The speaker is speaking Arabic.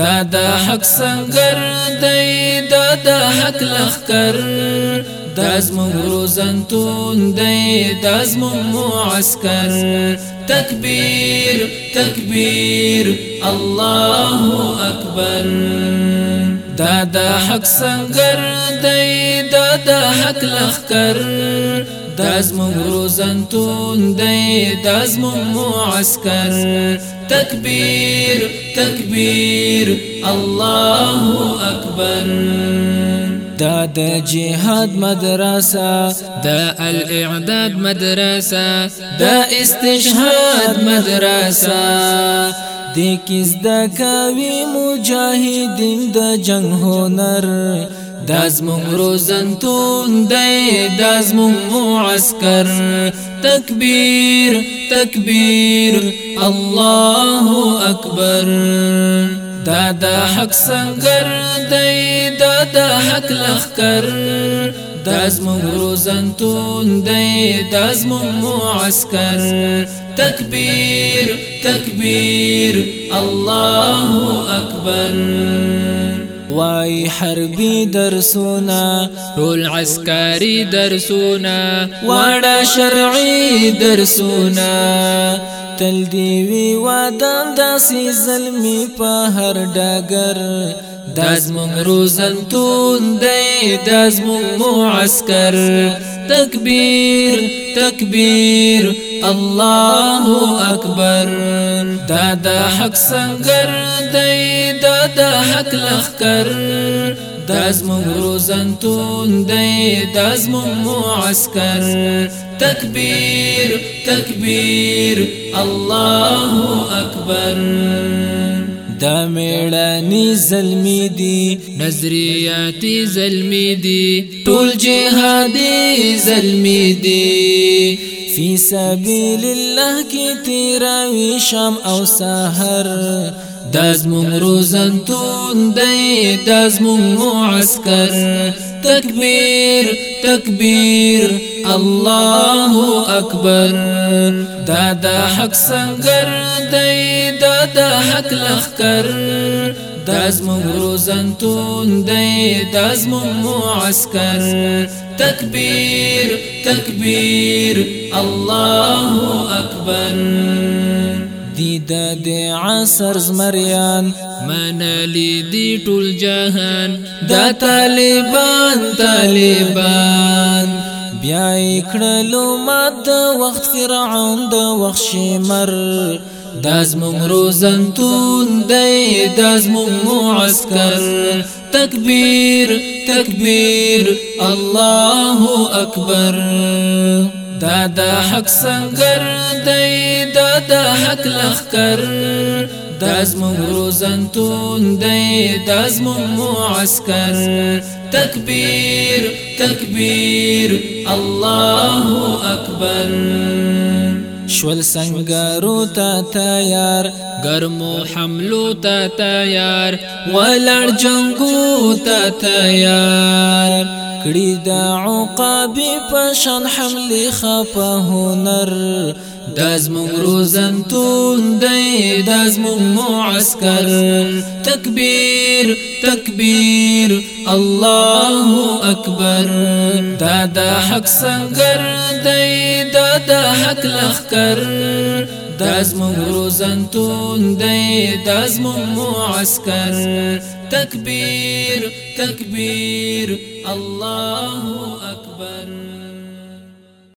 دا د حق سنگر دی دا د حق لخر دازمون روزنتون دی دازمون معسكر تكبير تكبير الله أكبر دا دا حق سنگر دی دا دا حق لخکر. دازمون روزنتون دی دازمون معسكر تکبیر تکبیر اللہ اکبر دا د جهاد مدرسه د الاعداد مدرسه د استشهاد مدرسه دیکھ اس دا کاوی مجاہدین دا جنگ ہونر هنر دازمون روزنتون دی دازمون معسكر تكبير تكبير الله أكبر دا دا حق سنگر دی دا دا حق لخکر. دازمون روزنتون دی دازمون معسكر تكبير تكبير الله أكبر وای حربي درسونه ټول عسکري درسونه وړه شرعي درسونه تل دی وی وادم داسې ظلمي په هر ډګر داز مونږ روزنتون دی داز مونږ معسكر تکبیر تکبیر. الله أكبر دادا حق سنگر دی دادا حق لخکر دازمون روزنتون دی دازمون معسكر تكبير تكبير الله أكبر دا میړانی زلمی دی نظریاتی زلمی دی ټول جهادي زلمی دی فی سبیل الله کی تیراوی شام أو سحر دازمون روزنتون دی دازمون معسكر تكبير تكبير الله أكبر. دادا حق سنگر دی دادا حق لخکر. دازمون روزنتون دی دازمون معسكر تكبير تكبير الله أكبر دی عصر زمریان منالی دی ټول جهان. دا طالبان طالبان. بیا کړلو مات وخت فرعون د وخت شمر دازمون روزنتون دی دازمون معسكر تكبير تكبير الله أكبر دادا حق سنگر دی دادا حق لخکر دازمون روزنتون دی دازمون معسكر تكبير تكبير الله أكبر شول سنگارو تا تیار ګرمو حملو ته تیار ولړ جنگو تا تیار کړي د عقاب په شان حمله خپه هنر. دازمون روزنتون دی دازمون معسكر تكبير تكبير الله أكبر دادا حق سنگر دی دادا حق لخکر دازمون روزنتون دی دازمون معسكر تكبير تكبير الله أكبر